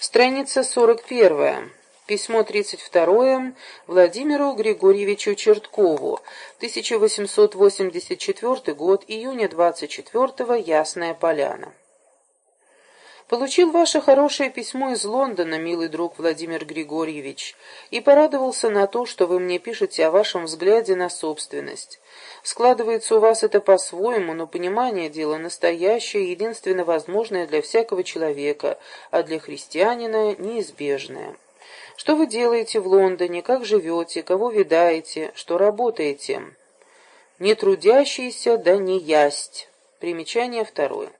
Страница 41. Письмо 32 Владимиру Григорьевичу Черткову. 1884 год, июня 24 Ясная Поляна. Получил ваше хорошее письмо из Лондона, милый друг Владимир Григорьевич, и порадовался на то, что вы мне пишете о вашем взгляде на собственность. Складывается у вас это по-своему, но понимание дела настоящее, единственно возможное для всякого человека, а для христианина неизбежное. Что вы делаете в Лондоне, как живете, кого видаете, что работаете? Не трудящийся, да не ясть. Примечание второе.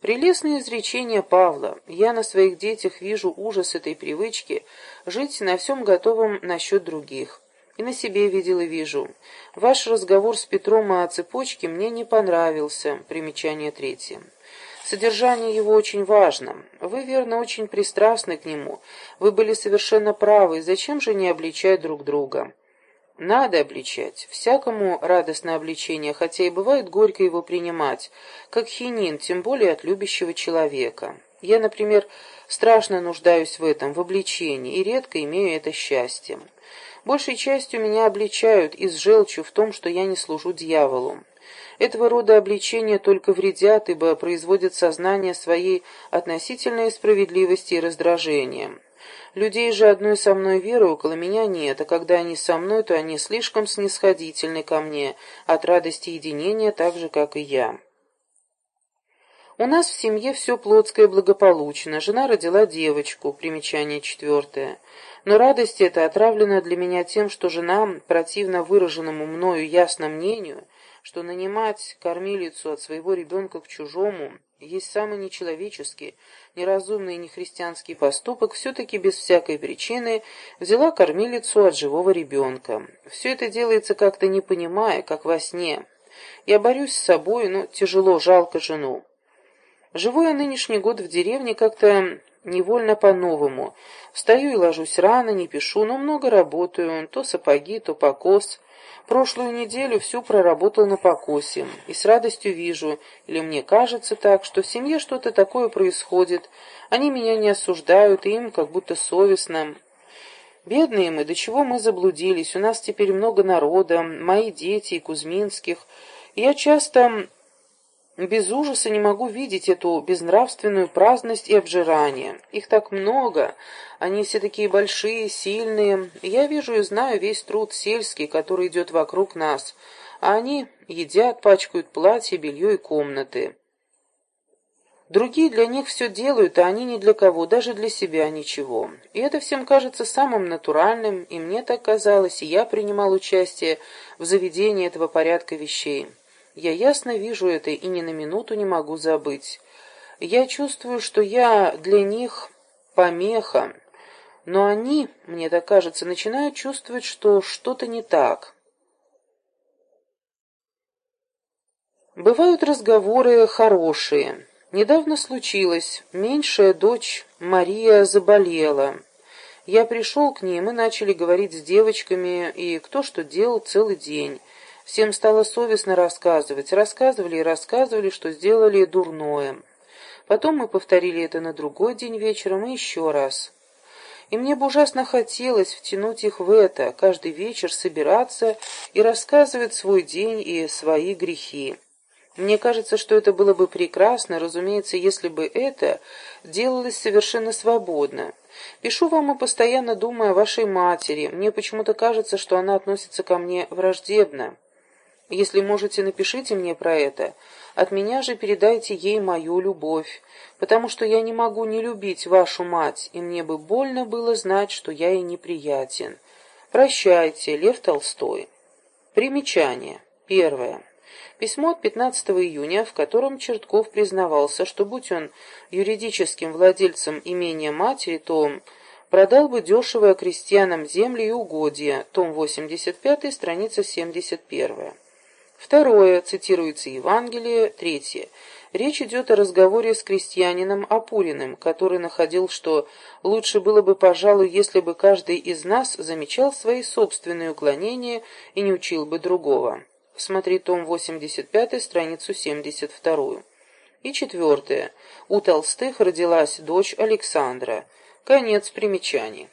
Прелестное изречение Павла. Я на своих детях вижу ужас этой привычки жить на всем готовом насчет других. И на себе видел и вижу. Ваш разговор с Петром о цепочке мне не понравился. Примечание третье. Содержание его очень важно. Вы, верно, очень пристрастны к нему. Вы были совершенно правы. Зачем же не обличать друг друга? Надо обличать. Всякому радостное обличение, хотя и бывает горько его принимать, как хинин, тем более от любящего человека. Я, например, страшно нуждаюсь в этом, в обличении, и редко имею это счастье. Большей частью меня обличают из желчью в том, что я не служу дьяволу. Этого рода обличения только вредят, ибо производят сознание своей относительной справедливости и раздражения. Людей же одной со мной веры около меня нет, а когда они со мной, то они слишком снисходительны ко мне, от радости единения так же, как и я. У нас в семье все плотское благополучно. Жена родила девочку, примечание четвертое. Но радость эта отравлена для меня тем, что жена, противно выраженному мною ясно мнению, что нанимать кормилицу от своего ребенка к чужому есть самый нечеловеческий, неразумный и нехристианский поступок, все-таки без всякой причины взяла кормилицу от живого ребенка. Все это делается как-то не понимая, как во сне. Я борюсь с собой, но тяжело, жалко жену. Живу я нынешний год в деревне как-то невольно по-новому. Встаю и ложусь рано, не пишу, но много работаю, то сапоги, то покос. Прошлую неделю всю проработал на покосе, и с радостью вижу, или мне кажется так, что в семье что-то такое происходит. Они меня не осуждают, и им как будто совестно. Бедные мы, до чего мы заблудились, у нас теперь много народа, мои дети и Кузьминских. Я часто без ужаса не могу видеть эту безнравственную праздность и обжирание. Их так много, они все такие большие, сильные. Я вижу и знаю весь труд сельский, который идет вокруг нас, а они едят, пачкают платья, белье и комнаты. Другие для них все делают, а они ни для кого, даже для себя ничего. И это всем кажется самым натуральным, и мне так казалось, и я принимал участие в заведении этого порядка вещей. Я ясно вижу это и ни на минуту не могу забыть. Я чувствую, что я для них помеха, но они, мне так кажется, начинают чувствовать, что что-то не так. Бывают разговоры хорошие. Недавно случилось, меньшая дочь Мария заболела. Я пришел к ним, мы начали говорить с девочками, и кто что делал целый день. Всем стало совестно рассказывать. Рассказывали и рассказывали, что сделали дурное. Потом мы повторили это на другой день вечером и еще раз. И мне бы ужасно хотелось втянуть их в это, каждый вечер собираться и рассказывать свой день и свои грехи. Мне кажется, что это было бы прекрасно, разумеется, если бы это делалось совершенно свободно. Пишу вам и постоянно думаю о вашей матери. Мне почему-то кажется, что она относится ко мне враждебно. Если можете, напишите мне про это. От меня же передайте ей мою любовь, потому что я не могу не любить вашу мать, и мне бы больно было знать, что я ей неприятен. Прощайте, Лев Толстой. Примечание. Первое. Письмо от 15 июня, в котором Чертков признавался, что будь он юридическим владельцем имения матери, то он продал бы дешево крестьянам земли и угодья. Том 85, страница 71. Второе. Цитируется Евангелие. Третье. Речь идет о разговоре с крестьянином Апуриным, который находил, что лучше было бы, пожалуй, если бы каждый из нас замечал свои собственные уклонения и не учил бы другого. Смотри том 85, страницу 72. И четвертое. У Толстых родилась дочь Александра. Конец примечаний.